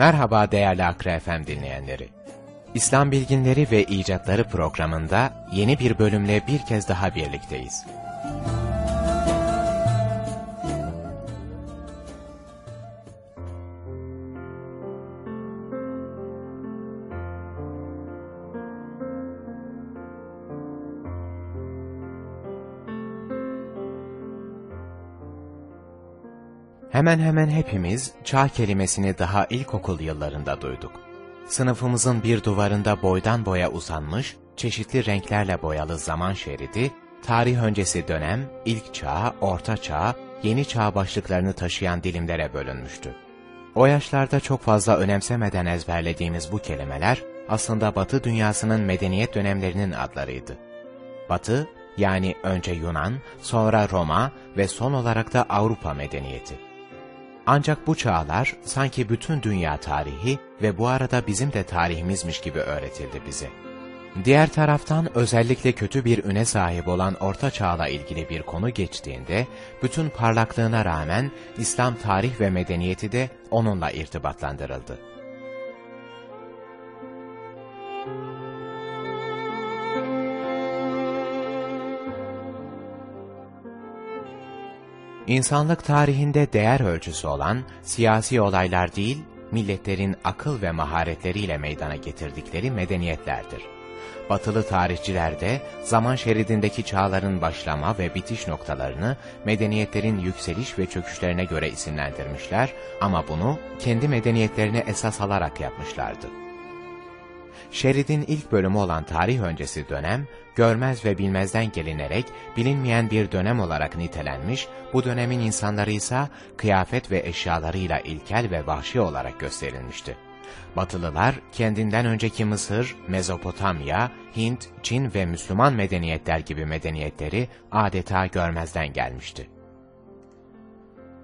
Merhaba değerli Akra FM dinleyenleri. İslam Bilginleri ve İcatları programında yeni bir bölümle bir kez daha birlikteyiz. Hemen hemen hepimiz çağ kelimesini daha ilkokul yıllarında duyduk. Sınıfımızın bir duvarında boydan boya uzanmış, çeşitli renklerle boyalı zaman şeridi, tarih öncesi dönem, ilk çağ, orta çağ, yeni çağ başlıklarını taşıyan dilimlere bölünmüştü. O yaşlarda çok fazla önemsemeden ezberlediğimiz bu kelimeler, aslında Batı dünyasının medeniyet dönemlerinin adlarıydı. Batı, yani önce Yunan, sonra Roma ve son olarak da Avrupa medeniyeti. Ancak bu çağlar sanki bütün dünya tarihi ve bu arada bizim de tarihimizmiş gibi öğretildi bize. Diğer taraftan özellikle kötü bir üne sahip olan Orta Çağ'la ilgili bir konu geçtiğinde, bütün parlaklığına rağmen İslam tarih ve medeniyeti de onunla irtibatlandırıldı. İnsanlık tarihinde değer ölçüsü olan siyasi olaylar değil, milletlerin akıl ve maharetleriyle meydana getirdikleri medeniyetlerdir. Batılı tarihçiler de zaman şeridindeki çağların başlama ve bitiş noktalarını medeniyetlerin yükseliş ve çöküşlerine göre isimlendirmişler ama bunu kendi medeniyetlerine esas alarak yapmışlardı. Şeridin ilk bölümü olan tarih öncesi dönem, görmez ve bilmezden gelinerek bilinmeyen bir dönem olarak nitelenmiş, bu dönemin insanları ise kıyafet ve eşyalarıyla ilkel ve vahşi olarak gösterilmişti. Batılılar kendinden önceki Mısır, Mezopotamya, Hint, Çin ve Müslüman medeniyetler gibi medeniyetleri adeta görmezden gelmişti.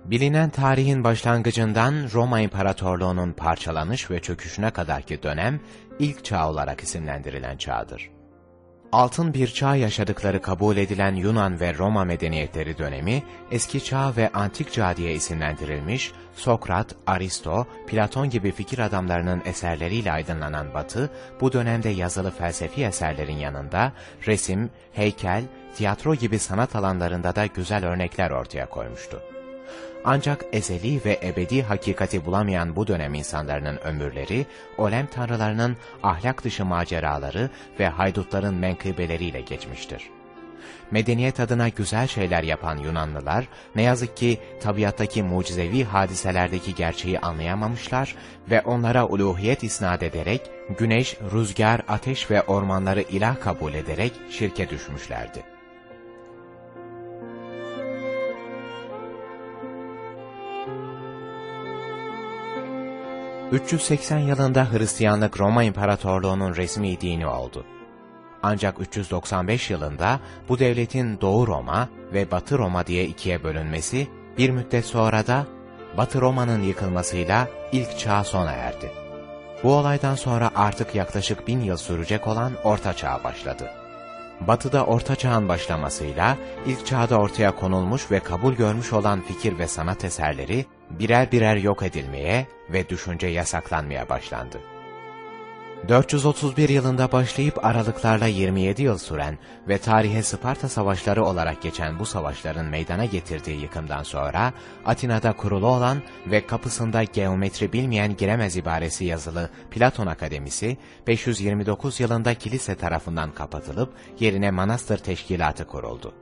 Bilinen tarihin başlangıcından Roma İmparatorluğu'nun parçalanış ve çöküşüne kadarki dönem, ilk çağ olarak isimlendirilen çağdır. Altın bir çağ yaşadıkları kabul edilen Yunan ve Roma medeniyetleri dönemi, eski çağ ve antik çağ diye isimlendirilmiş, Sokrat, Aristo, Platon gibi fikir adamlarının eserleriyle aydınlanan Batı, bu dönemde yazılı felsefi eserlerin yanında, resim, heykel, tiyatro gibi sanat alanlarında da güzel örnekler ortaya koymuştu. Ancak ezeli ve ebedi hakikati bulamayan bu dönem insanlarının ömürleri, olem tanrılarının ahlak dışı maceraları ve haydutların menkıbeleriyle geçmiştir. Medeniyet adına güzel şeyler yapan Yunanlılar, ne yazık ki tabiattaki mucizevi hadiselerdeki gerçeği anlayamamışlar ve onlara uluhiyet isnat ederek, güneş, rüzgar, ateş ve ormanları ilah kabul ederek şirke düşmüşlerdi. 380 yılında Hristiyanlık Roma İmparatorluğu'nun resmi dini oldu. Ancak 395 yılında bu devletin Doğu Roma ve Batı Roma diye ikiye bölünmesi, bir müddet sonra da Batı Roma'nın yıkılmasıyla ilk çağ sona erdi. Bu olaydan sonra artık yaklaşık bin yıl sürecek olan Orta Çağ başladı. Batı'da Orta Çağ'ın başlamasıyla ilk çağda ortaya konulmuş ve kabul görmüş olan fikir ve sanat eserleri birer birer yok edilmeye ve düşünce yasaklanmaya başlandı. 431 yılında başlayıp aralıklarla 27 yıl süren ve tarihe Sparta savaşları olarak geçen bu savaşların meydana getirdiği yıkımdan sonra Atina'da kurulu olan ve kapısında geometri bilmeyen giremez ibaresi yazılı Platon Akademisi 529 yılında kilise tarafından kapatılıp yerine manastır teşkilatı kuruldu.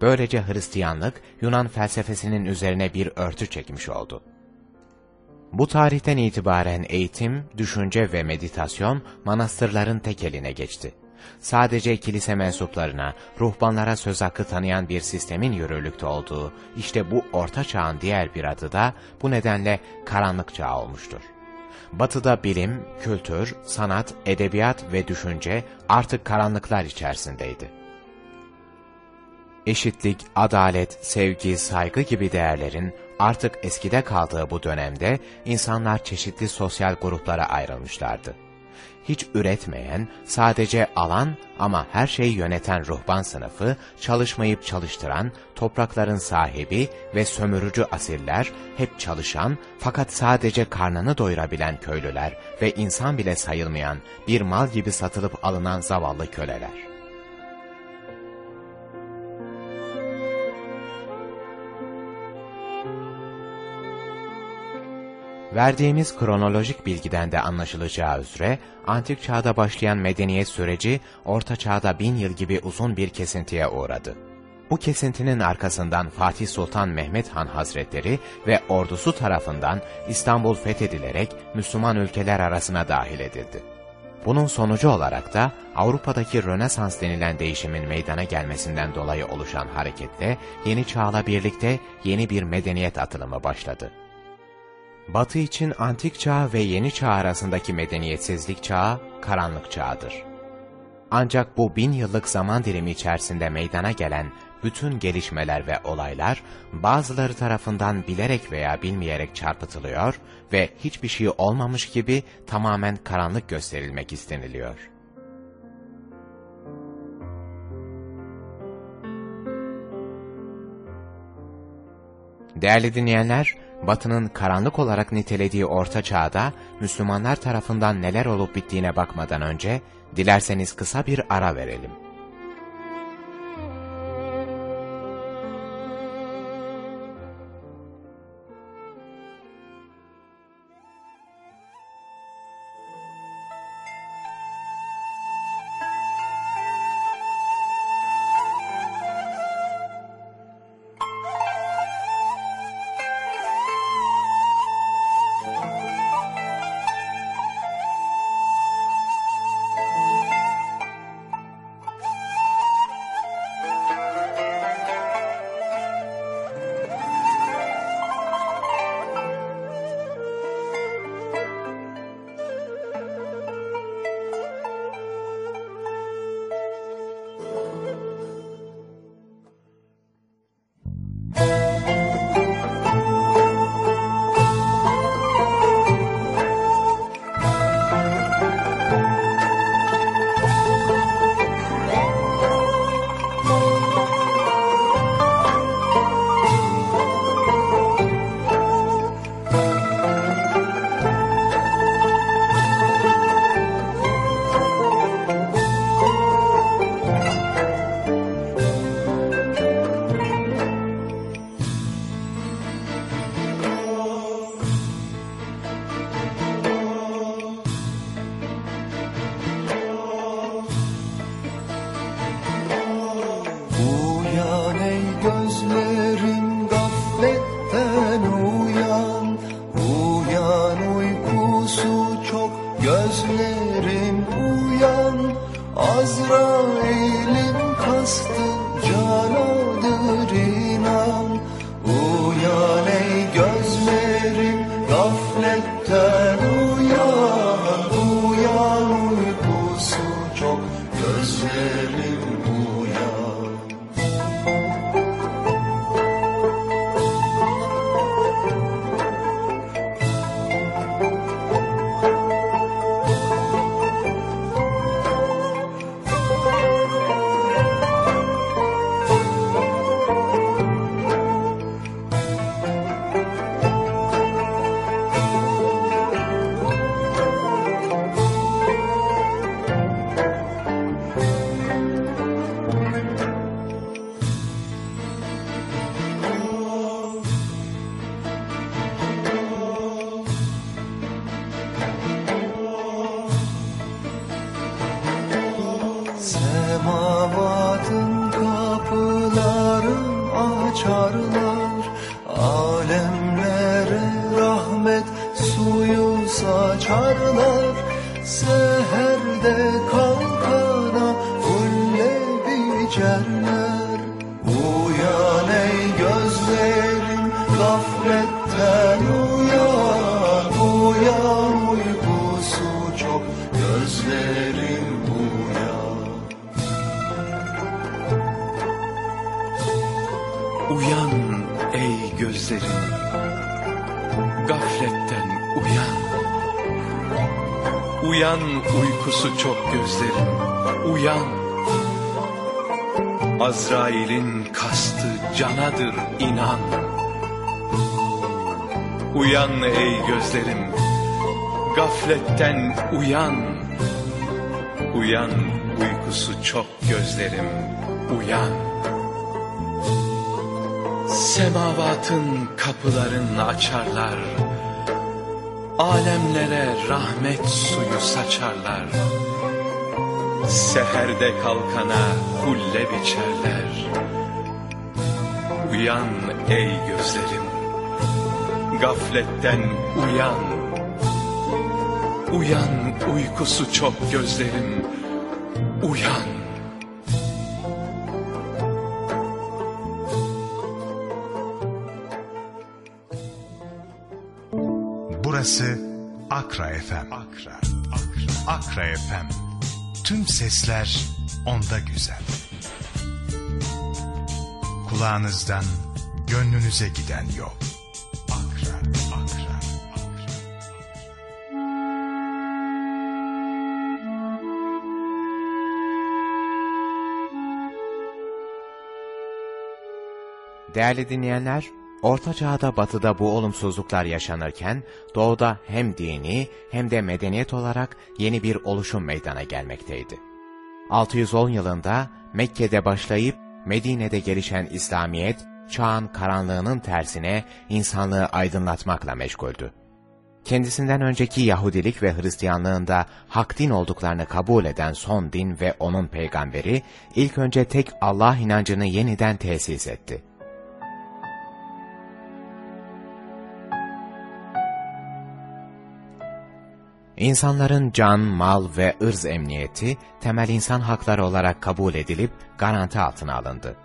Böylece Hristiyanlık Yunan felsefesinin üzerine bir örtü çekmiş oldu. Bu tarihten itibaren eğitim, düşünce ve meditasyon manastırların tek eline geçti. Sadece kilise mensuplarına, ruhbanlara söz hakkı tanıyan bir sistemin yürürlükte olduğu, işte bu orta çağın diğer bir adı da bu nedenle karanlık çağ olmuştur. Batıda bilim, kültür, sanat, edebiyat ve düşünce artık karanlıklar içerisindeydi. Eşitlik, adalet, sevgi, saygı gibi değerlerin Artık eskide kaldığı bu dönemde insanlar çeşitli sosyal gruplara ayrılmışlardı. Hiç üretmeyen, sadece alan ama her şeyi yöneten ruhban sınıfı, çalışmayıp çalıştıran, toprakların sahibi ve sömürücü asiller, hep çalışan fakat sadece karnını doyurabilen köylüler ve insan bile sayılmayan bir mal gibi satılıp alınan zavallı köleler. Verdiğimiz kronolojik bilgiden de anlaşılacağı üzere, antik çağda başlayan medeniyet süreci, orta çağda bin yıl gibi uzun bir kesintiye uğradı. Bu kesintinin arkasından Fatih Sultan Mehmet Han Hazretleri ve ordusu tarafından İstanbul fethedilerek Müslüman ülkeler arasına dahil edildi. Bunun sonucu olarak da Avrupa'daki Rönesans denilen değişimin meydana gelmesinden dolayı oluşan hareketle yeni çağla birlikte yeni bir medeniyet atılımı başladı. Batı için antik çağ ve yeni çağ arasındaki medeniyetsizlik çağı, karanlık çağdır. Ancak bu bin yıllık zaman dilimi içerisinde meydana gelen bütün gelişmeler ve olaylar, bazıları tarafından bilerek veya bilmeyerek çarpıtılıyor ve hiçbir şey olmamış gibi tamamen karanlık gösterilmek isteniliyor. Değerli dinleyenler, Batı'nın karanlık olarak nitelediği Orta Çağ'da Müslümanlar tarafından neler olup bittiğine bakmadan önce dilerseniz kısa bir ara verelim. Biçerler Uyan ey gözlerim gafletten uyan Uyan uykusu çok gözlerim uyan Uyan ey gözlerim, gafletten uyan. Uyan uykusu çok gözlerim, uyan. Azrail'in kastı canadır inan. Uyan ey gözlerim, gafletten uyan. Uyan uykusu çok gözlerim, uyan. Semavatın kapılarını açarlar. Alemlere rahmet suyu saçarlar. Seherde kalkana hulle biçerler. Uyan ey gözlerim. Gafletten uyan. Uyan uykusu çok gözlerim. Uyan. Burası Akra FM. Akra, Akra, Akra FM. Tüm sesler onda güzel. Kulağınızdan gönlünüze giden yol. Değerli dinleyenler, Orta Çağ'da batıda bu olumsuzluklar yaşanırken, doğuda hem dini hem de medeniyet olarak yeni bir oluşum meydana gelmekteydi. 610 yılında Mekke'de başlayıp Medine'de gelişen İslamiyet, çağın karanlığının tersine insanlığı aydınlatmakla meşguldü. Kendisinden önceki Yahudilik ve Hristiyanlığında hak din olduklarını kabul eden son din ve onun peygamberi, ilk önce tek Allah inancını yeniden tesis etti. İnsanların can, mal ve ırz emniyeti temel insan hakları olarak kabul edilip garanti altına alındı.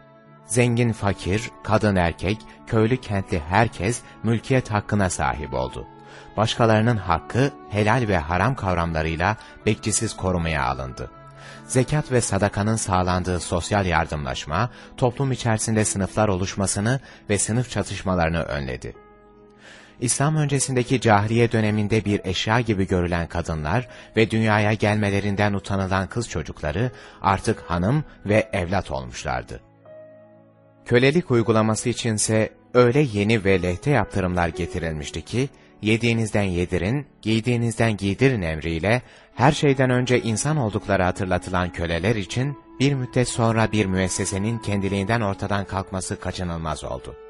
Zengin, fakir, kadın, erkek, köylü, kentli herkes mülkiyet hakkına sahip oldu. Başkalarının hakkı helal ve haram kavramlarıyla bekçisiz korumaya alındı. Zekat ve sadakanın sağlandığı sosyal yardımlaşma, toplum içerisinde sınıflar oluşmasını ve sınıf çatışmalarını önledi. İslam öncesindeki cahiliye döneminde bir eşya gibi görülen kadınlar ve dünyaya gelmelerinden utanılan kız çocukları artık hanım ve evlat olmuşlardı. Kölelik uygulaması içinse öyle yeni ve lehte yaptırımlar getirilmişti ki, yediğinizden yedirin, giydiğinizden giydirin emriyle, her şeyden önce insan oldukları hatırlatılan köleler için bir müddet sonra bir müessesenin kendiliğinden ortadan kalkması kaçınılmaz oldu.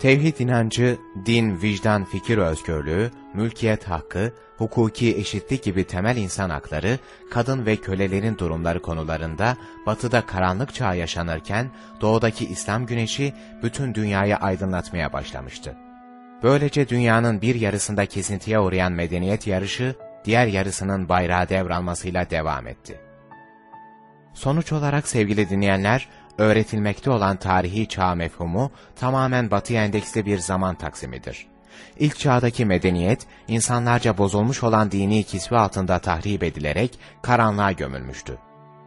Tevhid inancı, din, vicdan, fikir özgürlüğü, mülkiyet hakkı, hukuki eşitlik gibi temel insan hakları, kadın ve kölelerin durumları konularında batıda karanlık çağ yaşanırken doğudaki İslam güneşi bütün dünyayı aydınlatmaya başlamıştı. Böylece dünyanın bir yarısında kesintiye uğrayan medeniyet yarışı, diğer yarısının bayrağı devralmasıyla devam etti. Sonuç olarak sevgili dinleyenler, öğretilmekte olan tarihi çağ mefhumu tamamen batıya endeksli bir zaman taksimidir. İlk çağdaki medeniyet, insanlarca bozulmuş olan dini kisve altında tahrip edilerek karanlığa gömülmüştü.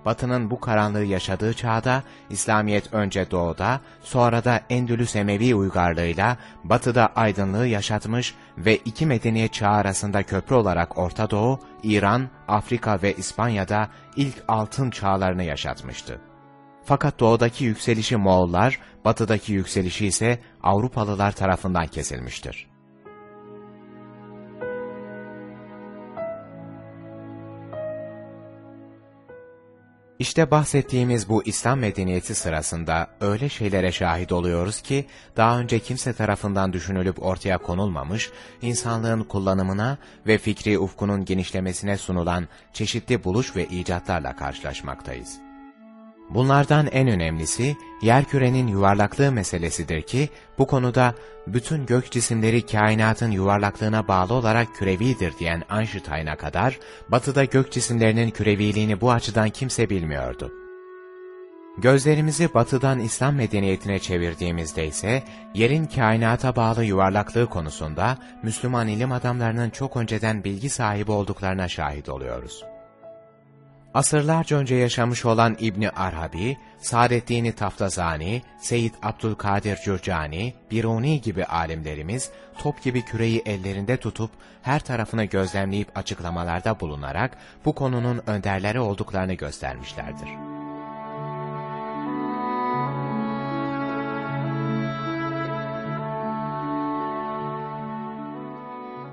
Batının bu karanlığı yaşadığı çağda, İslamiyet önce doğuda, sonra da Endülüs Emevi uygarlığıyla batıda aydınlığı yaşatmış ve iki medeniyet çağı arasında köprü olarak Orta Doğu, İran, Afrika ve İspanya'da ilk altın çağlarını yaşatmıştı. Fakat doğudaki yükselişi Moğollar, batıdaki yükselişi ise Avrupalılar tarafından kesilmiştir. İşte bahsettiğimiz bu İslam medeniyeti sırasında öyle şeylere şahit oluyoruz ki, daha önce kimse tarafından düşünülüp ortaya konulmamış, insanlığın kullanımına ve fikri ufkunun genişlemesine sunulan çeşitli buluş ve icatlarla karşılaşmaktayız. Bunlardan en önemlisi, yerkürenin yuvarlaklığı meselesidir ki, bu konuda bütün gök cisimleri kainatın yuvarlaklığına bağlı olarak kürevidir diyen Einstein'a kadar, batıda gök cisimlerinin küreviliğini bu açıdan kimse bilmiyordu. Gözlerimizi batıdan İslam medeniyetine çevirdiğimizde ise, yerin kainata bağlı yuvarlaklığı konusunda, Müslüman ilim adamlarının çok önceden bilgi sahibi olduklarına şahit oluyoruz. Asırlarca önce yaşamış olan İbni Arabi, Saadettin Taftazani, Seyyid Abdülkadir Cürcani, Biruni gibi alimlerimiz, top gibi küreyi ellerinde tutup, her tarafını gözlemleyip açıklamalarda bulunarak, bu konunun önderleri olduklarını göstermişlerdir.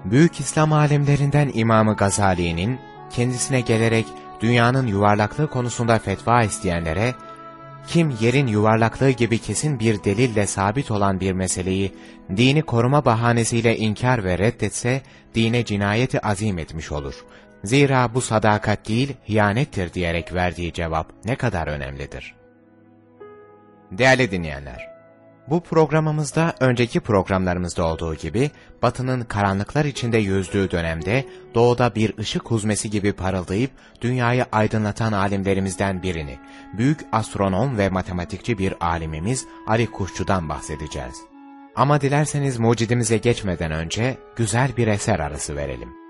Büyük İslam alimlerinden İmamı Gazali'nin, kendisine gelerek dünyanın yuvarlaklığı konusunda fetva isteyenlere, kim yerin yuvarlaklığı gibi kesin bir delille sabit olan bir meseleyi dini koruma bahanesiyle inkar ve reddetse, dine cinayeti azim etmiş olur. Zira bu sadakat değil, hiyanettir diyerek verdiği cevap ne kadar önemlidir. Değerli dinleyenler, bu programımızda önceki programlarımızda olduğu gibi batının karanlıklar içinde yüzdüğü dönemde doğuda bir ışık huzmesi gibi parıldayıp dünyayı aydınlatan alimlerimizden birini, büyük astronom ve matematikçi bir alimimiz Ali Kuşçu'dan bahsedeceğiz. Ama dilerseniz mucidimize geçmeden önce güzel bir eser arası verelim.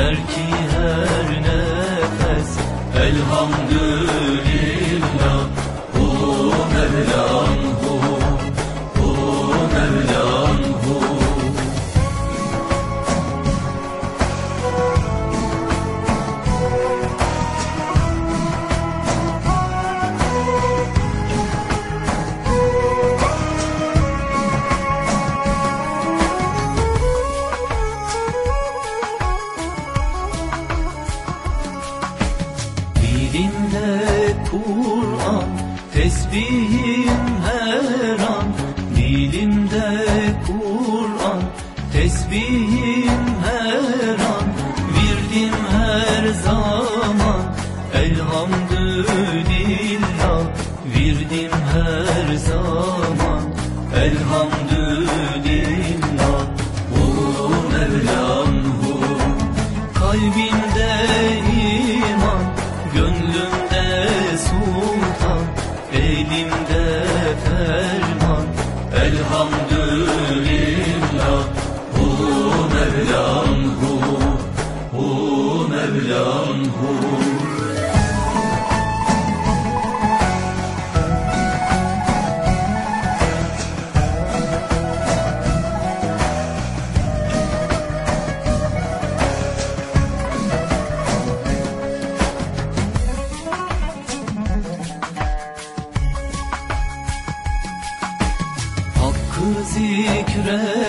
sultan Ey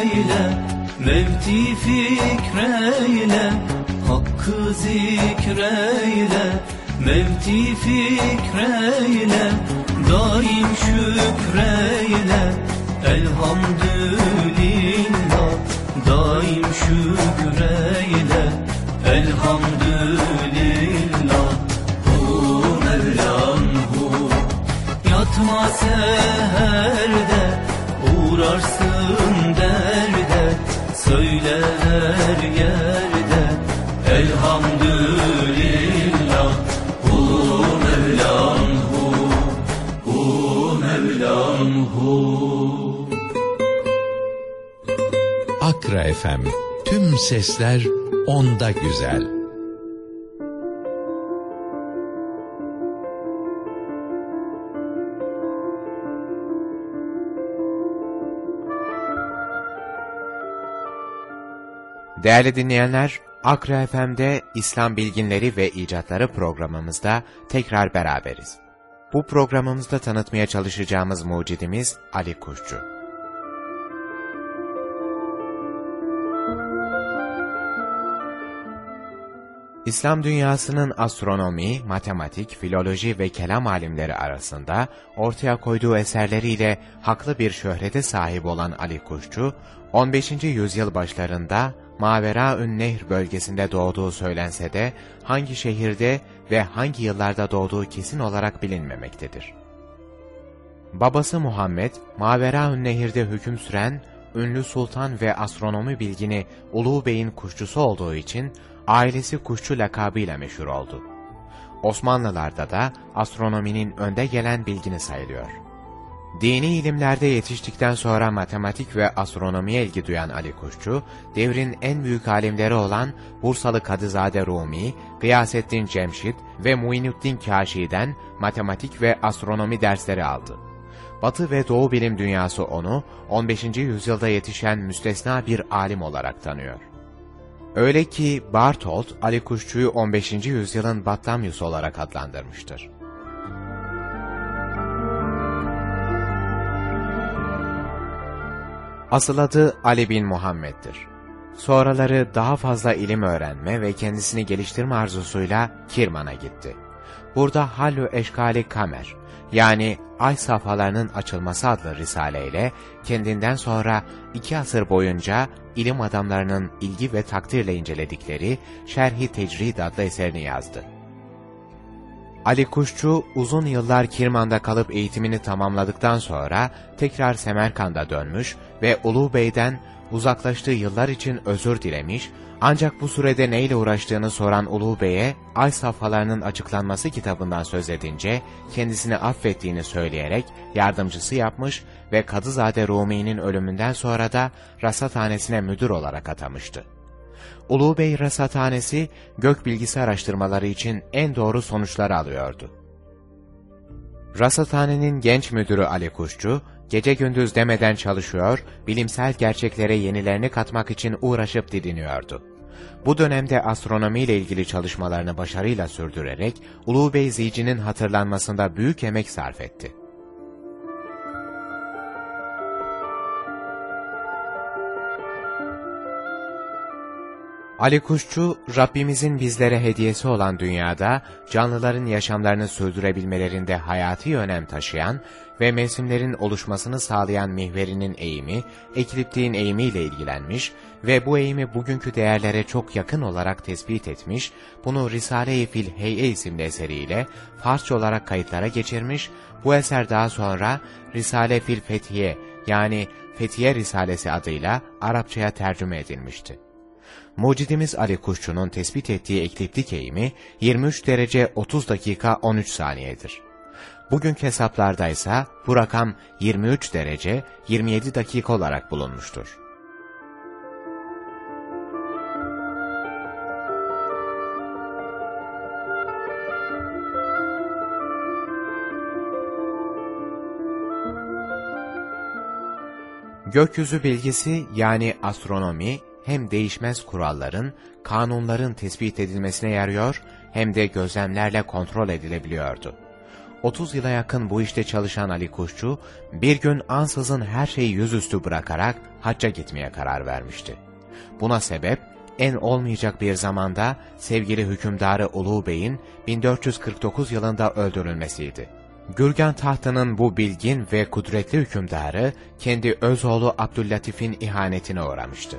zikreyle, mevti fikreyle Hakkı zikreyle, mevti fikreyle Daim şükreyle, elhamdülillah Daim şükreyle, elhamdülillah. Hu Mevlam hu. Yatma seherde uğrarsın Söyle her yerde elhamdülillah Hu Mevlam hu Hu Mevlam hu Akra FM. Tüm sesler onda güzel. Değerli dinleyenler, Akra FM'de İslam Bilginleri ve İcatları programımızda tekrar beraberiz. Bu programımızda tanıtmaya çalışacağımız mucidimiz Ali Kuşçu. İslam dünyasının astronomi, matematik, filoloji ve kelam alimleri arasında ortaya koyduğu eserleriyle haklı bir şöhrete sahip olan Ali Kuşçu, 15. yüzyıl başlarında Maveraün Nehr bölgesinde doğduğu söylense de hangi şehirde ve hangi yıllarda doğduğu kesin olarak bilinmemektedir. Babası Muhammed, Maveraün Nehir'de hüküm süren ünlü sultan ve astronomi bilgini Ulu Bey'in kuşçusu olduğu için ailesi kuşçu lakabıyla meşhur oldu. Osmanlılarda da astronominin önde gelen bilgini sayılıyor. Dini ilimlerde yetiştikten sonra matematik ve astronomiye ilgi duyan Ali Kuşçu, devrin en büyük alimleri olan Bursalı Kadızade Rumi, Gıyasettin Cemşit ve Muinuddin Kaşi'den matematik ve astronomi dersleri aldı. Batı ve Doğu bilim dünyası onu 15. yüzyılda yetişen müstesna bir alim olarak tanıyor. Öyle ki Bartolt, Ali Kuşçu'yu 15. yüzyılın Batlamyus olarak adlandırmıştır. Asıl adı Ali bin Muhammed'dir. Sonraları daha fazla ilim öğrenme ve kendisini geliştirme arzusuyla Kirman'a gitti. Burada Hallu Eşkali Kamer, yani Ay Safhalarının Açılması adlı risaleyle kendinden sonra iki asır boyunca ilim adamlarının ilgi ve takdirle inceledikleri Şerhi Tecrid adlı eserini yazdı. Ali Kuşçu uzun yıllar Kirman'da kalıp eğitimini tamamladıktan sonra tekrar Semerkand'a dönmüş ve Ulu Bey'den uzaklaştığı yıllar için özür dilemiş ancak bu sürede neyle uğraştığını soran Ulu Bey'e Ay Safhalarının Açıklanması kitabından söz edince kendisini affettiğini söyleyerek yardımcısı yapmış ve Kadızade Rumi'nin ölümünden sonra da rasathanesine müdür olarak atamıştı. Ulu Bey Rasathanesi gök bilgisi araştırmaları için en doğru sonuçları alıyordu. Rasathanenin genç müdürü Ali Kuşçu, gece gündüz demeden çalışıyor, bilimsel gerçeklere yenilerini katmak için uğraşıp didiniyordu. Bu dönemde astronomiyle ilgili çalışmalarını başarıyla sürdürerek Ulu Bey Zici'nin hatırlanmasında büyük emek sarf etti. Ali Kuşçu, Rabbimizin bizlere hediyesi olan dünyada, canlıların yaşamlarını sürdürebilmelerinde hayati önem taşıyan ve mevsimlerin oluşmasını sağlayan mihverinin eğimi, ekliptiğin eğimiyle ilgilenmiş ve bu eğimi bugünkü değerlere çok yakın olarak tespit etmiş, bunu Risale-i Fil Hey'e isimli eseriyle Farsça olarak kayıtlara geçirmiş, bu eser daha sonra Risale Fil Fethiye yani Fethiye Risalesi adıyla Arapçaya tercüme edilmişti. Mucidimiz Ali Kuşçu'nun tespit ettiği ekliptik eğimi 23 derece 30 dakika 13 saniyedir. Bugünkü hesaplarda ise bu rakam 23 derece 27 dakika olarak bulunmuştur. Gökyüzü bilgisi yani astronomi hem değişmez kuralların, kanunların tespit edilmesine yarıyor hem de gözlemlerle kontrol edilebiliyordu. 30 yıla yakın bu işte çalışan Ali Kuşçu, bir gün ansızın her şeyi yüzüstü bırakarak hacca gitmeye karar vermişti. Buna sebep, en olmayacak bir zamanda sevgili hükümdarı Ulu Bey'in 1449 yılında öldürülmesiydi. Gürgen tahtının bu bilgin ve kudretli hükümdarı, kendi öz oğlu Abdüllatif'in ihanetine uğramıştı.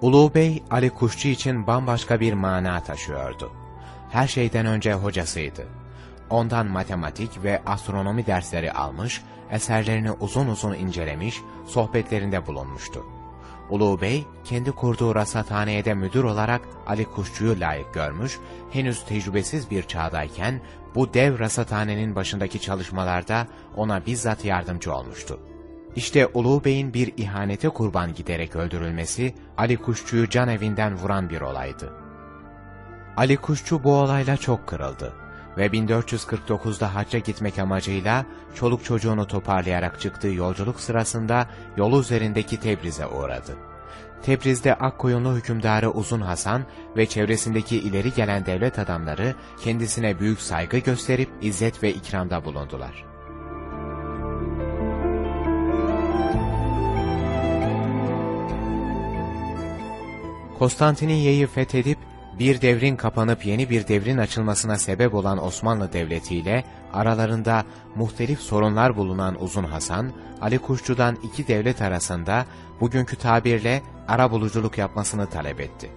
Ulu Bey, Ali Kuşçu için bambaşka bir mana taşıyordu. Her şeyden önce hocasıydı. Ondan matematik ve astronomi dersleri almış, eserlerini uzun uzun incelemiş, sohbetlerinde bulunmuştu. Ulu Bey, kendi kurduğu rasathaneye de müdür olarak Ali Kuşçu'yu layık görmüş, henüz tecrübesiz bir çağdayken bu dev rasathanenin başındaki çalışmalarda ona bizzat yardımcı olmuştu. İşte Ulu Bey'in bir ihanete kurban giderek öldürülmesi, Ali Kuşçu'yu can evinden vuran bir olaydı. Ali Kuşçu bu olayla çok kırıldı ve 1449'da hacca gitmek amacıyla çoluk çocuğunu toparlayarak çıktığı yolculuk sırasında yolu üzerindeki Tebriz'e uğradı. Tebriz'de Akkoyunlu hükümdarı Uzun Hasan ve çevresindeki ileri gelen devlet adamları kendisine büyük saygı gösterip izzet ve ikramda bulundular. Konstantiniyye'yi fethedip bir devrin kapanıp yeni bir devrin açılmasına sebep olan Osmanlı Devleti ile aralarında muhtelif sorunlar bulunan Uzun Hasan, Ali Kuşçu'dan iki devlet arasında bugünkü tabirle ara buluculuk yapmasını talep etti.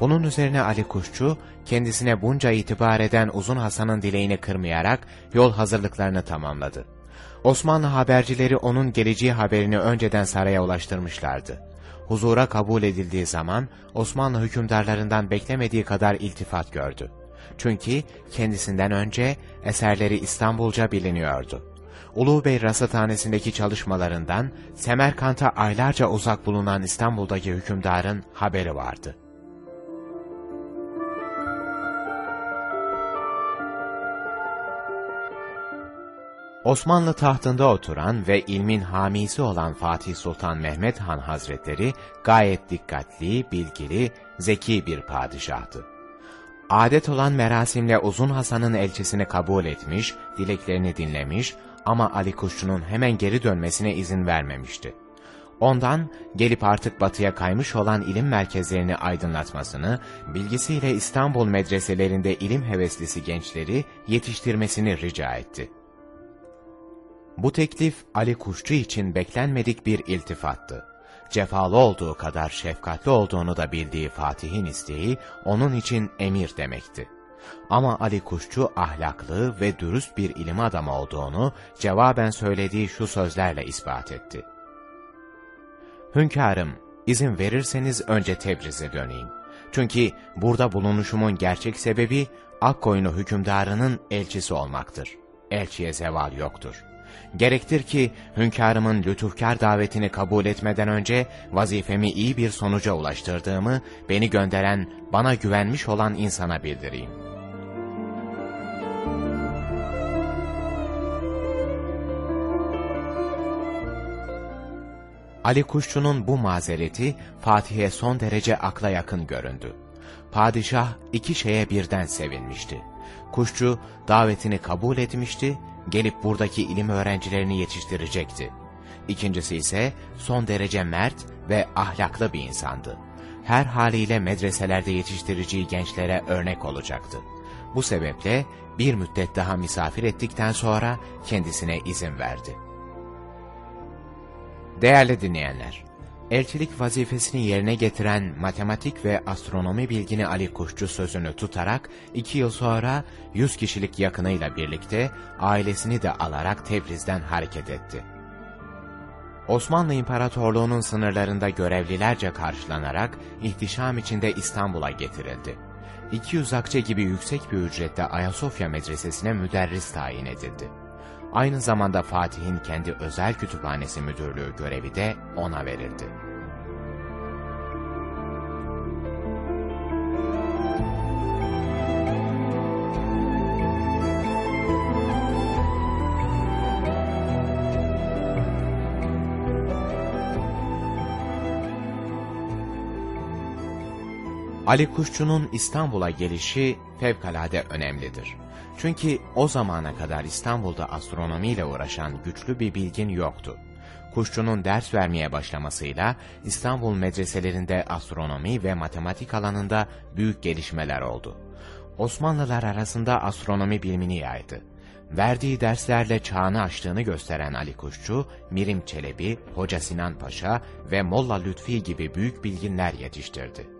Bunun üzerine Ali Kuşçu, kendisine bunca itibar eden Uzun Hasan'ın dileğini kırmayarak yol hazırlıklarını tamamladı. Osmanlı habercileri onun geleceği haberini önceden saraya ulaştırmışlardı huzura kabul edildiği zaman Osmanlı hükümdarlarından beklemediği kadar iltifat gördü. Çünkü kendisinden önce eserleri İstanbulca biliniyordu. Ulu Bey Rasathanesi'ndeki çalışmalarından Semerkant'a aylarca uzak bulunan İstanbul'daki hükümdarın haberi vardı. Osmanlı tahtında oturan ve ilmin hamisi olan Fatih Sultan Mehmet Han Hazretleri gayet dikkatli, bilgili, zeki bir padişahtı. Adet olan merasimle Uzun Hasan'ın elçisini kabul etmiş, dileklerini dinlemiş ama Ali Kuşçu'nun hemen geri dönmesine izin vermemişti. Ondan gelip artık batıya kaymış olan ilim merkezlerini aydınlatmasını, bilgisiyle İstanbul medreselerinde ilim heveslisi gençleri yetiştirmesini rica etti. Bu teklif Ali Kuşçu için beklenmedik bir iltifattı. Cefalı olduğu kadar şefkatli olduğunu da bildiği Fatih'in isteği onun için emir demekti. Ama Ali Kuşçu ahlaklı ve dürüst bir ilim adamı olduğunu cevaben söylediği şu sözlerle ispat etti. Hünkârım, izin verirseniz önce Tebriz'e döneyim. Çünkü burada bulunuşumun gerçek sebebi Akkoyunlu hükümdarının elçisi olmaktır. Elçiye zeval yoktur.'' Gerektir ki hünkârımın lütufkar davetini kabul etmeden önce vazifemi iyi bir sonuca ulaştırdığımı beni gönderen, bana güvenmiş olan insana bildireyim. Ali Kuşçu'nun bu mazereti Fatih'e son derece akla yakın göründü. Padişah iki şeye birden sevinmişti. Kuşçu davetini kabul etmişti gelip buradaki ilim öğrencilerini yetiştirecekti. İkincisi ise son derece mert ve ahlaklı bir insandı. Her haliyle medreselerde yetiştireceği gençlere örnek olacaktı. Bu sebeple bir müddet daha misafir ettikten sonra kendisine izin verdi. Değerli dinleyenler, elçilik vazifesini yerine getiren matematik ve astronomi bilgini Ali Kuşçu sözünü tutarak iki yıl sonra 100 kişilik yakınıyla birlikte ailesini de alarak Tebriz'den hareket etti. Osmanlı İmparatorluğu'nun sınırlarında görevlilerce karşılanarak ihtişam içinde İstanbul'a getirildi. 200 akçe gibi yüksek bir ücrette Ayasofya Medresesi'ne müderris tayin edildi. Aynı zamanda Fatih'in kendi özel kütüphanesi müdürlüğü görevi de ona verildi. Ali Kuşçu'nun İstanbul'a gelişi fevkalade önemlidir. Çünkü o zamana kadar İstanbul'da astronomiyle uğraşan güçlü bir bilgin yoktu. Kuşçu'nun ders vermeye başlamasıyla İstanbul medreselerinde astronomi ve matematik alanında büyük gelişmeler oldu. Osmanlılar arasında astronomi bilimini yaydı. Verdiği derslerle çağını aştığını gösteren Ali Kuşçu, Mirim Çelebi, Hoca Sinan Paşa ve Molla Lütfi gibi büyük bilginler yetiştirdi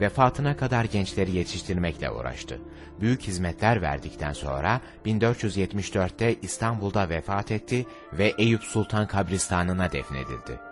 vefatına kadar gençleri yetiştirmekle uğraştı. Büyük hizmetler verdikten sonra 1474'te İstanbul'da vefat etti ve Eyüp Sultan kabristanına defnedildi.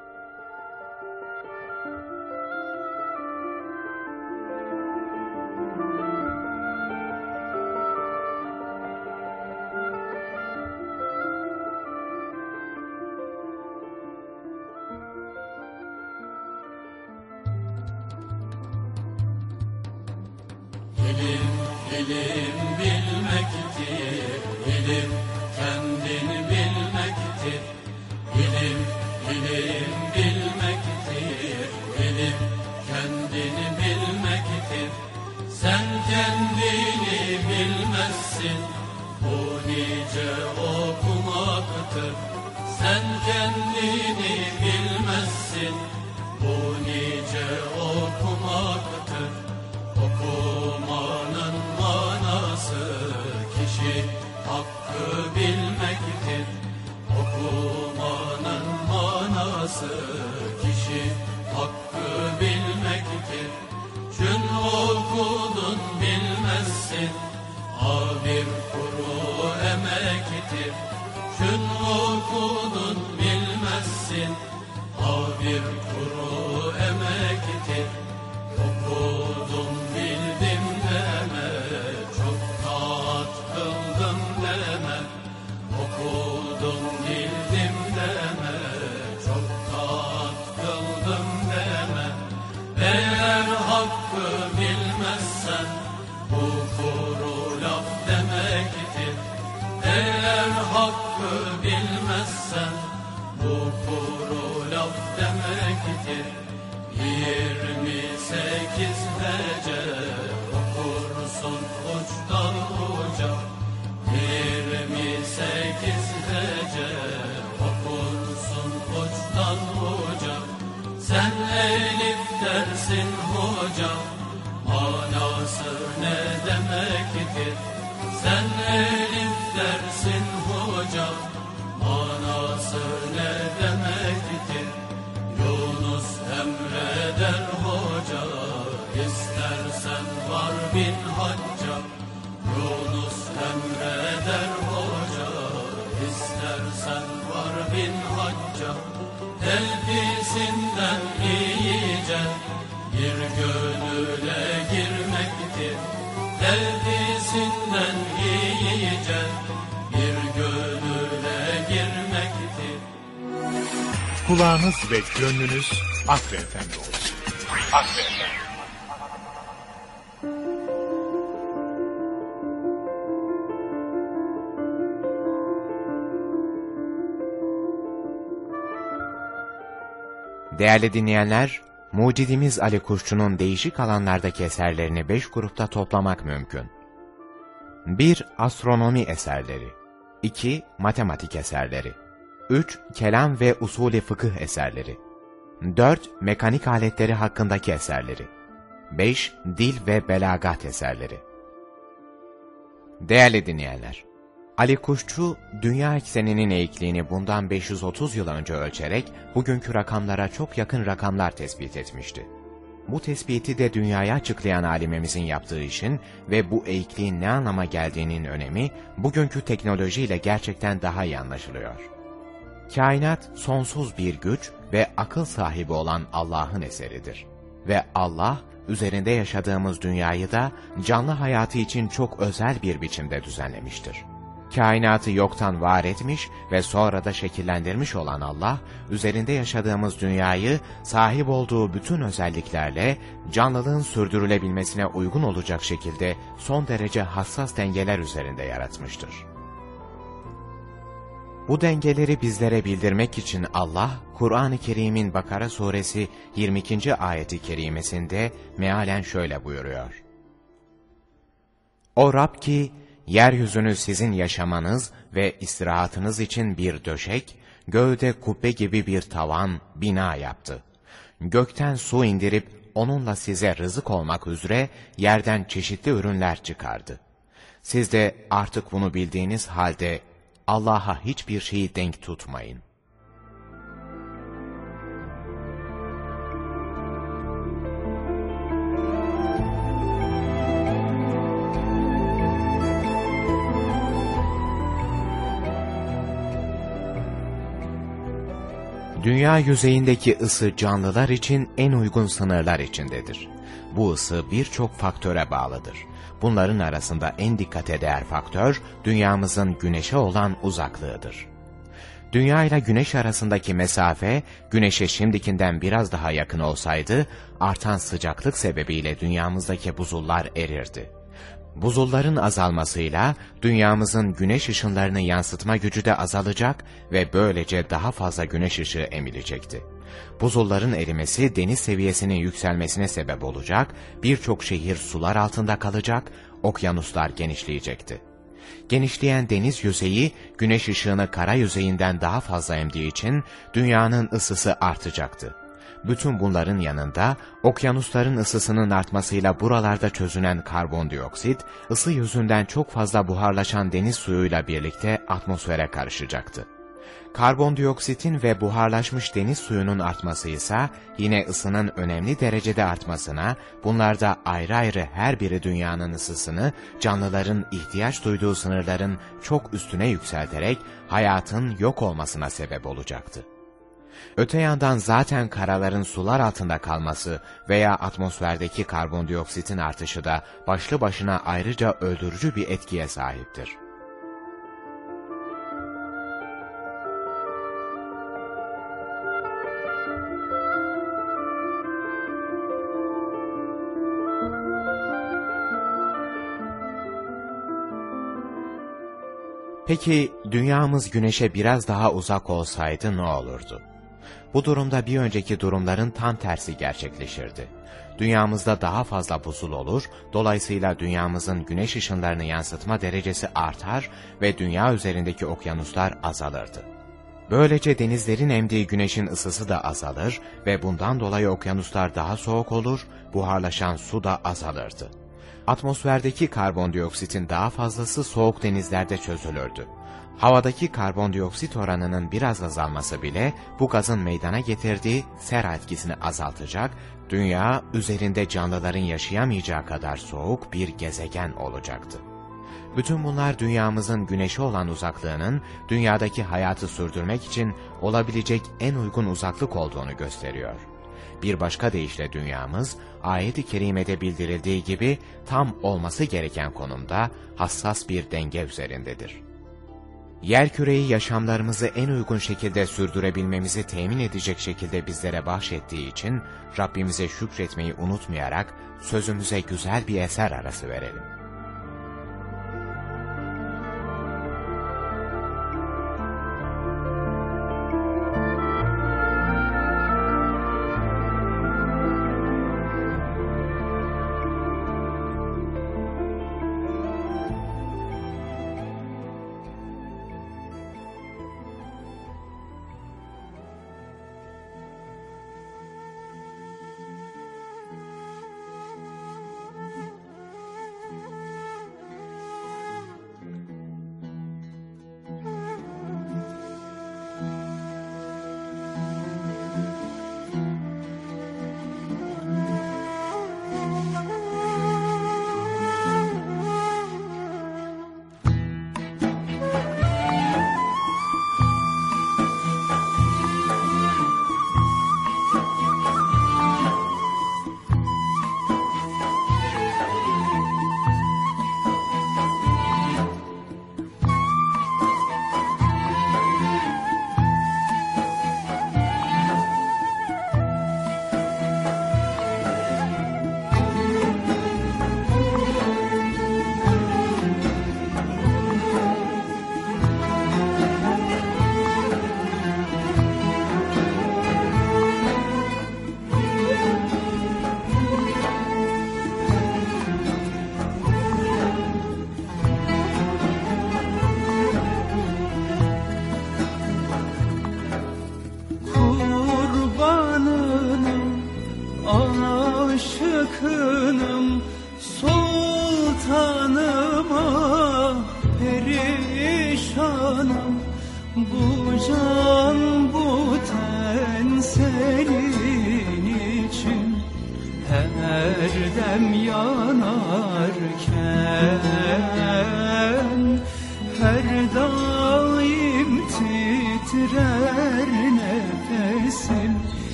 Hakkı bilmezsen, bu kuru laf demektir. Eğer hakkı bilmezsen, bu kuru laf demektir. Yirmi sekiz hece okursun uçtan uca. Yirmi sekiz hece hoca, manası Kulağınız ve gönlünüz Akre Efendi olsun. Akre Efendi. Değerli dinleyenler, mucidimiz Ali Kuşçu'nun değişik alanlardaki eserlerini beş grupta toplamak mümkün. 1- Astronomi eserleri 2- Matematik eserleri 3. Kelam ve usulü fıkıh eserleri 4. Mekanik aletleri hakkındaki eserleri 5. Dil ve belagat eserleri Değerli dinleyenler, Ali Kuşçu, dünya ekseninin eğikliğini bundan 530 yıl önce ölçerek, bugünkü rakamlara çok yakın rakamlar tespit etmişti. Bu tespiti de dünyaya açıklayan alimimizin yaptığı işin ve bu eğikliğin ne anlama geldiğinin önemi, bugünkü teknolojiyle gerçekten daha iyi anlaşılıyor. Kainat sonsuz bir güç ve akıl sahibi olan Allah'ın eseridir. Ve Allah üzerinde yaşadığımız dünyayı da canlı hayatı için çok özel bir biçimde düzenlemiştir. Kainatı yoktan var etmiş ve sonra da şekillendirmiş olan Allah, üzerinde yaşadığımız dünyayı sahip olduğu bütün özelliklerle canlılığın sürdürülebilmesine uygun olacak şekilde son derece hassas dengeler üzerinde yaratmıştır. Bu dengeleri bizlere bildirmek için Allah, Kur'an-ı Kerim'in Bakara suresi 22. ayeti kerimesinde mealen şöyle buyuruyor. O Rab ki, yeryüzünü sizin yaşamanız ve istirahatınız için bir döşek, göğde kubbe gibi bir tavan, bina yaptı. Gökten su indirip onunla size rızık olmak üzere yerden çeşitli ürünler çıkardı. Siz de artık bunu bildiğiniz halde Allah'a hiçbir şeyi denk tutmayın. Dünya yüzeyindeki ısı canlılar için en uygun sınırlar içindedir. Bu ısı birçok faktöre bağlıdır. Bunların arasında en dikkate değer faktör, dünyamızın güneşe olan uzaklığıdır. Dünya ile güneş arasındaki mesafe, güneşe şimdikinden biraz daha yakın olsaydı, artan sıcaklık sebebiyle dünyamızdaki buzullar erirdi. Buzulların azalmasıyla dünyamızın güneş ışınlarını yansıtma gücü de azalacak ve böylece daha fazla güneş ışığı emilecekti. Buzulların erimesi deniz seviyesinin yükselmesine sebep olacak, birçok şehir sular altında kalacak, okyanuslar genişleyecekti. Genişleyen deniz yüzeyi güneş ışığını kara yüzeyinden daha fazla emdiği için dünyanın ısısı artacaktı. Bütün bunların yanında okyanusların ısısının artmasıyla buralarda çözünen karbondioksit, ısı yüzünden çok fazla buharlaşan deniz suyuyla birlikte atmosfere karışacaktı. Karbondioksitin ve buharlaşmış deniz suyunun artması ise yine ısının önemli derecede artmasına, bunlarda ayrı ayrı her biri dünyanın ısısını canlıların ihtiyaç duyduğu sınırların çok üstüne yükselterek hayatın yok olmasına sebep olacaktı. Öte yandan zaten karaların sular altında kalması veya atmosferdeki karbondioksitin artışı da başlı başına ayrıca öldürücü bir etkiye sahiptir. Peki dünyamız güneşe biraz daha uzak olsaydı ne olurdu? Bu durumda bir önceki durumların tam tersi gerçekleşirdi. Dünyamızda daha fazla buzul olur, dolayısıyla dünyamızın güneş ışınlarını yansıtma derecesi artar ve dünya üzerindeki okyanuslar azalırdı. Böylece denizlerin emdiği güneşin ısısı da azalır ve bundan dolayı okyanuslar daha soğuk olur, buharlaşan su da azalırdı. Atmosferdeki karbondioksitin daha fazlası soğuk denizlerde çözülürdü. Havadaki karbondioksit oranının biraz azalması bile bu gazın meydana getirdiği sera etkisini azaltacak, dünya üzerinde canlıların yaşayamayacağı kadar soğuk bir gezegen olacaktı. Bütün bunlar dünyamızın güneşe olan uzaklığının dünyadaki hayatı sürdürmek için olabilecek en uygun uzaklık olduğunu gösteriyor. Bir başka deyişle dünyamız, ayet-i kerimede bildirildiği gibi tam olması gereken konumda hassas bir denge üzerindedir. Yerküreyi yaşamlarımızı en uygun şekilde sürdürebilmemizi temin edecek şekilde bizlere bahşettiği için Rabbimize şükretmeyi unutmayarak sözümüze güzel bir eser arası verelim.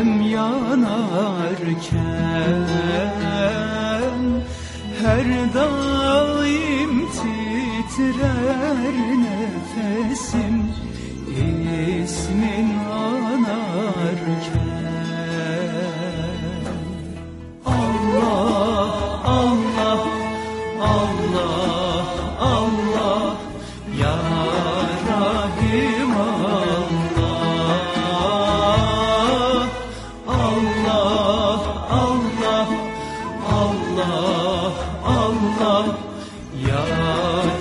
Dem yanarken Her daim titrer nefesim. İsmin Allah Allah Ya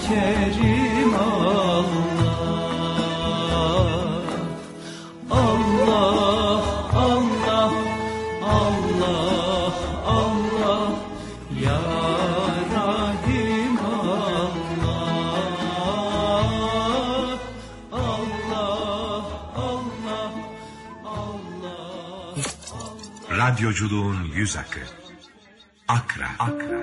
Kerim Allah. Allah Allah Allah Allah Ya Rahim Allah. Allah Allah Allah Radyoculuğun yüz akı. Akra. Akra.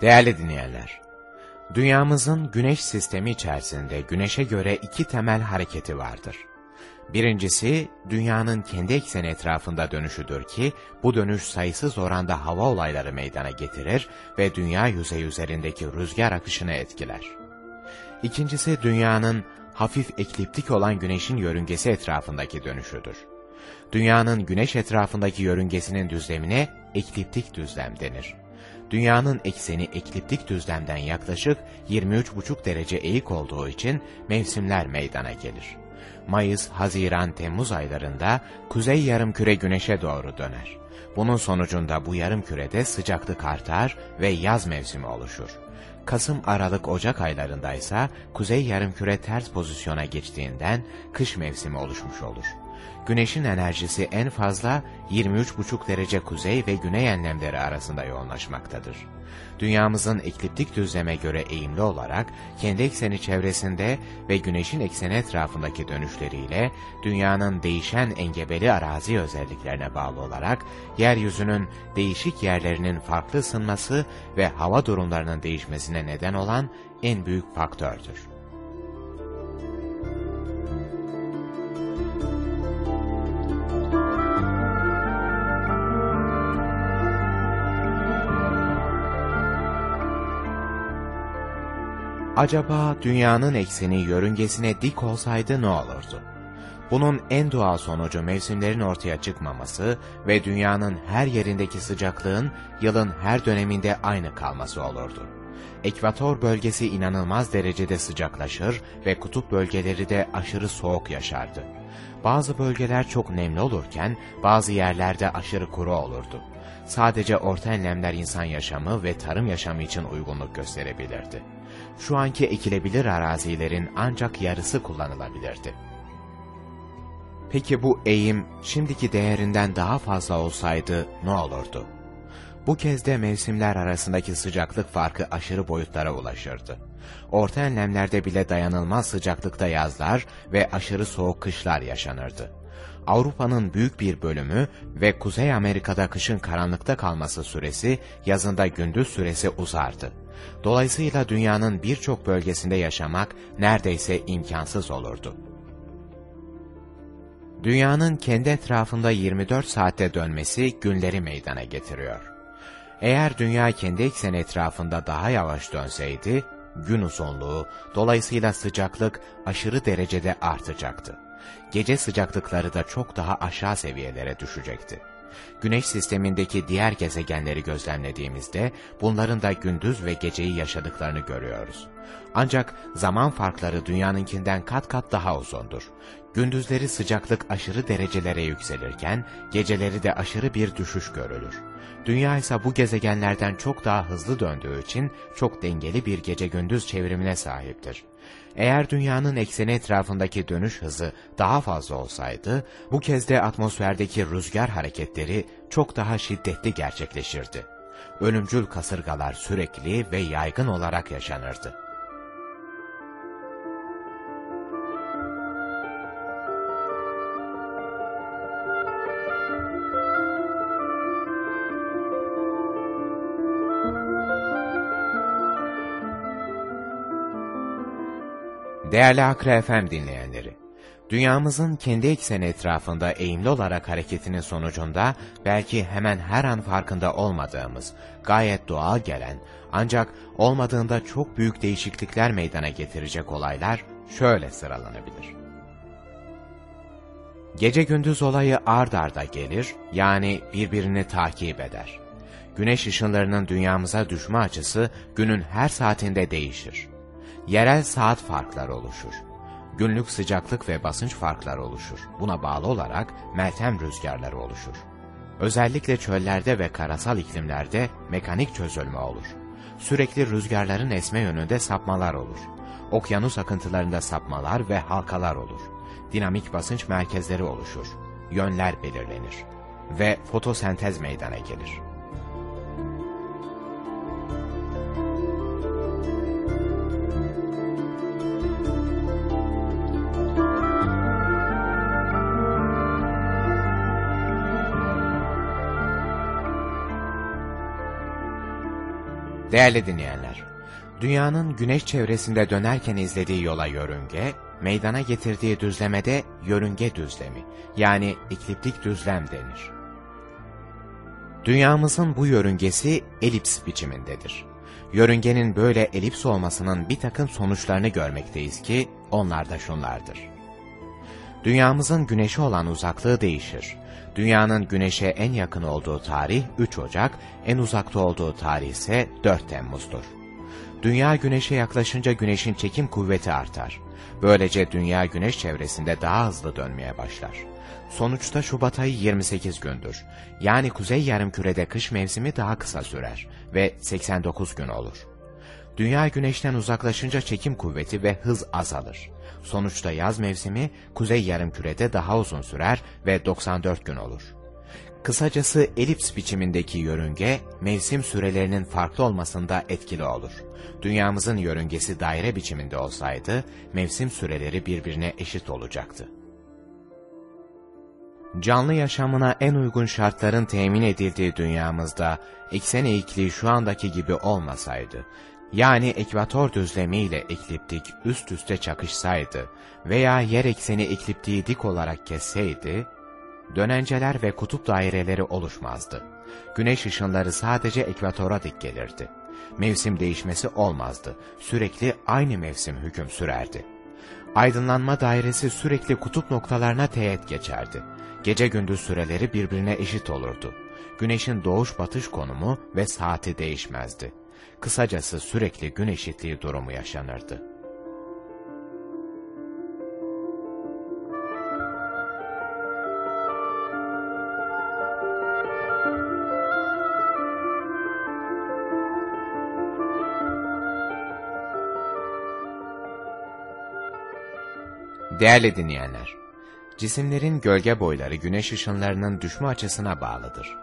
Değerli dinleyenler, dünyamızın güneş sistemi içerisinde güneşe göre iki temel hareketi vardır. Birincisi, dünyanın kendi ekseni etrafında dönüşüdür ki, bu dönüş sayısız oranda hava olayları meydana getirir ve dünya yüzeyi üzerindeki rüzgar akışını etkiler. İkincisi, dünyanın hafif ekliptik olan güneşin yörüngesi etrafındaki dönüşüdür. Dünyanın güneş etrafındaki yörüngesinin düzlemine ekliptik düzlem denir. Dünyanın ekseni ekliptik düzlemden yaklaşık 23,5 derece eğik olduğu için mevsimler meydana gelir. Mayıs, Haziran, Temmuz aylarında kuzey yarımküre güneşe doğru döner. Bunun sonucunda bu yarımkürede sıcaklık artar ve yaz mevsimi oluşur. Kasım, Aralık, Ocak aylarında ise kuzey yarımküre ters pozisyona geçtiğinden kış mevsimi oluşmuş olur. Güneşin enerjisi en fazla 23,5 derece kuzey ve güney enlemleri arasında yoğunlaşmaktadır. Dünyamızın ekliptik düzleme göre eğimli olarak kendi ekseni çevresinde ve güneşin ekseni etrafındaki dönüşleriyle dünyanın değişen engebeli arazi özelliklerine bağlı olarak yeryüzünün değişik yerlerinin farklı ısınması ve hava durumlarının değişmesine neden olan en büyük faktördür. Acaba dünyanın ekseni yörüngesine dik olsaydı ne olurdu? Bunun en doğal sonucu mevsimlerin ortaya çıkmaması ve dünyanın her yerindeki sıcaklığın yılın her döneminde aynı kalması olurdu. Ekvator bölgesi inanılmaz derecede sıcaklaşır ve kutup bölgeleri de aşırı soğuk yaşardı. Bazı bölgeler çok nemli olurken bazı yerlerde aşırı kuru olurdu. Sadece orta enlemler insan yaşamı ve tarım yaşamı için uygunluk gösterebilirdi. Şu anki ekilebilir arazilerin ancak yarısı kullanılabilirdi. Peki bu eğim şimdiki değerinden daha fazla olsaydı ne olurdu? Bu kez de mevsimler arasındaki sıcaklık farkı aşırı boyutlara ulaşırdı. Orta enlemlerde bile dayanılmaz sıcaklıkta yazlar ve aşırı soğuk kışlar yaşanırdı. Avrupa'nın büyük bir bölümü ve Kuzey Amerika'da kışın karanlıkta kalması süresi, yazında gündüz süresi uzardı. Dolayısıyla dünyanın birçok bölgesinde yaşamak neredeyse imkansız olurdu. Dünyanın kendi etrafında 24 saatte dönmesi günleri meydana getiriyor. Eğer dünya kendi ekseni etrafında daha yavaş dönseydi, gün uzunluğu, dolayısıyla sıcaklık aşırı derecede artacaktı. Gece sıcaklıkları da çok daha aşağı seviyelere düşecekti. Güneş sistemindeki diğer gezegenleri gözlemlediğimizde bunların da gündüz ve geceyi yaşadıklarını görüyoruz. Ancak zaman farkları dünyanınkinden kat kat daha uzundur. Gündüzleri sıcaklık aşırı derecelere yükselirken geceleri de aşırı bir düşüş görülür. Dünya ise bu gezegenlerden çok daha hızlı döndüğü için çok dengeli bir gece gündüz çevrimine sahiptir. Eğer dünyanın ekseni etrafındaki dönüş hızı daha fazla olsaydı, bu kez de atmosferdeki rüzgar hareketleri çok daha şiddetli gerçekleşirdi. Ölümcül kasırgalar sürekli ve yaygın olarak yaşanırdı. Değerli Akra dinleyenleri, dünyamızın kendi ekseni etrafında eğimli olarak hareketinin sonucunda belki hemen her an farkında olmadığımız, gayet doğal gelen ancak olmadığında çok büyük değişiklikler meydana getirecek olaylar şöyle sıralanabilir. Gece gündüz olayı ard arda gelir, yani birbirini takip eder. Güneş ışınlarının dünyamıza düşme açısı günün her saatinde değişir yerel saat farkları oluşur. Günlük sıcaklık ve basınç farkları oluşur. Buna bağlı olarak meltem rüzgarları oluşur. Özellikle çöllerde ve karasal iklimlerde mekanik çözülme olur. Sürekli rüzgarların esme yönünde sapmalar olur. Okyanus akıntılarında sapmalar ve halkalar olur. Dinamik basınç merkezleri oluşur. Yönler belirlenir. Ve fotosentez meydana gelir. Değerli dinleyenler, dünyanın güneş çevresinde dönerken izlediği yola yörünge, meydana getirdiği düzlemede yörünge düzlemi, yani ikliptik düzlem denir. Dünyamızın bu yörüngesi elips biçimindedir. Yörüngenin böyle elips olmasının bir takım sonuçlarını görmekteyiz ki, onlar da şunlardır. Dünyamızın güneşe olan uzaklığı değişir. Dünyanın güneşe en yakın olduğu tarih 3 Ocak, en uzakta olduğu tarih ise 4 Temmuz'dur. Dünya güneşe yaklaşınca güneşin çekim kuvveti artar. Böylece dünya güneş çevresinde daha hızlı dönmeye başlar. Sonuçta Şubat ayı 28 gündür. Yani kuzey yarımkürede kış mevsimi daha kısa sürer ve 89 gün olur. Dünya güneşten uzaklaşınca çekim kuvveti ve hız azalır. Sonuçta yaz mevsimi kuzey yarımkürede daha uzun sürer ve 94 gün olur. Kısacası elips biçimindeki yörünge, mevsim sürelerinin farklı olmasında etkili olur. Dünyamızın yörüngesi daire biçiminde olsaydı, mevsim süreleri birbirine eşit olacaktı. Canlı yaşamına en uygun şartların temin edildiği dünyamızda, eksen eğikliği şu andaki gibi olmasaydı, yani ekvator düzlemi ile ekliptik üst üste çakışsaydı veya yer ekseni ekliptiği dik olarak kesseydi, dönenceler ve kutup daireleri oluşmazdı. Güneş ışınları sadece ekvatora dik gelirdi. Mevsim değişmesi olmazdı. Sürekli aynı mevsim hüküm sürerdi. Aydınlanma dairesi sürekli kutup noktalarına teğet geçerdi. Gece gündüz süreleri birbirine eşit olurdu. Güneşin doğuş batış konumu ve saati değişmezdi. Kısacası sürekli gün eşitliği durumu yaşanırdı. Değerli dinleyenler, Cisimlerin gölge boyları güneş ışınlarının düşme açısına bağlıdır.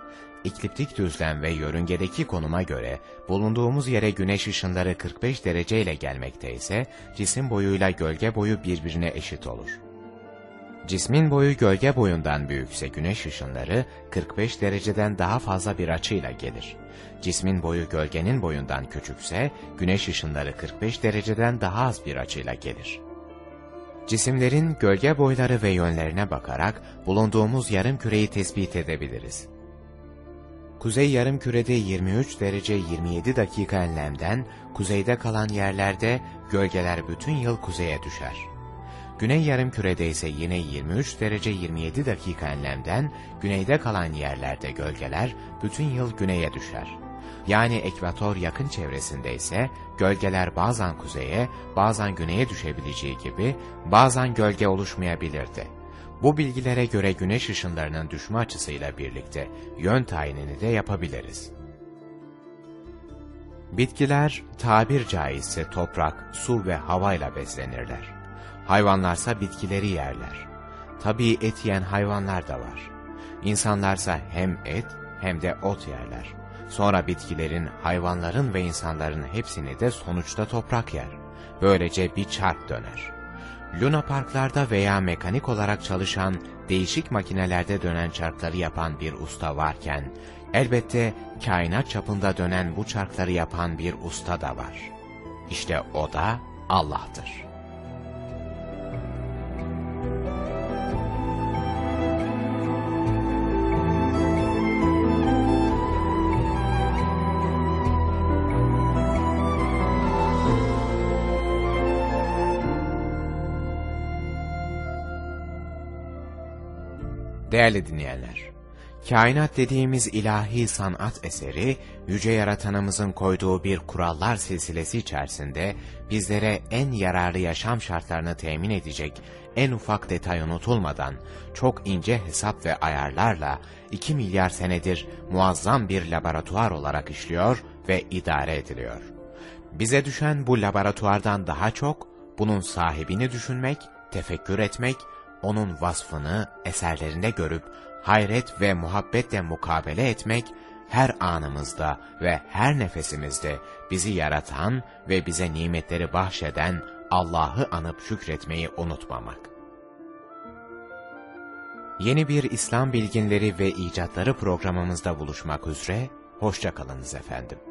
İkliptik düzlem ve yörüngedeki konuma göre bulunduğumuz yere güneş ışınları 45 derece ile gelmekte ise cisim boyuyla gölge boyu birbirine eşit olur. Cismin boyu gölge boyundan büyükse güneş ışınları 45 dereceden daha fazla bir açıyla gelir. Cismin boyu gölgenin boyundan küçükse güneş ışınları 45 dereceden daha az bir açıyla gelir. Cisimlerin gölge boyları ve yönlerine bakarak bulunduğumuz yarım küreyi tespit edebiliriz. Kuzey yarım kürede 23 derece 27 dakika enlemden, kuzeyde kalan yerlerde gölgeler bütün yıl kuzeye düşer. Güney yarım kürede ise yine 23 derece 27 dakika enlemden, güneyde kalan yerlerde gölgeler bütün yıl güneye düşer. Yani ekvator yakın çevresinde ise gölgeler bazen kuzeye, bazen güneye düşebileceği gibi bazen gölge oluşmayabilirdi. Bu bilgilere göre güneş ışınlarının düşme açısıyla birlikte yön tayinini de yapabiliriz. Bitkiler tabir caizse toprak, su ve havayla beslenirler. Hayvanlarsa bitkileri yerler. Tabii et yiyen hayvanlar da var. İnsanlarsa hem et hem de ot yerler. Sonra bitkilerin, hayvanların ve insanların hepsini de sonuçta toprak yer. Böylece bir çark döner. Luna parklarda veya mekanik olarak çalışan değişik makinelerde dönen çarkları yapan bir usta varken, elbette kainat çapında dönen bu çarkları yapan bir usta da var. İşte o da Allah'tır. Değerli dinleyenler, kainat dediğimiz ilahi sanat eseri, yüce yaratanımızın koyduğu bir kurallar silsilesi içerisinde bizlere en yararlı yaşam şartlarını temin edecek, en ufak detay unutulmadan, çok ince hesap ve ayarlarla 2 milyar senedir muazzam bir laboratuvar olarak işliyor ve idare ediliyor. Bize düşen bu laboratuvardan daha çok, bunun sahibini düşünmek, tefekkür etmek, onun vasfını eserlerinde görüp hayret ve muhabbetle mukabele etmek, her anımızda ve her nefesimizde bizi yaratan ve bize nimetleri bahşeden Allah'ı anıp şükretmeyi unutmamak. Yeni bir İslam bilginleri ve icatları programımızda buluşmak üzere, hoşçakalınız efendim.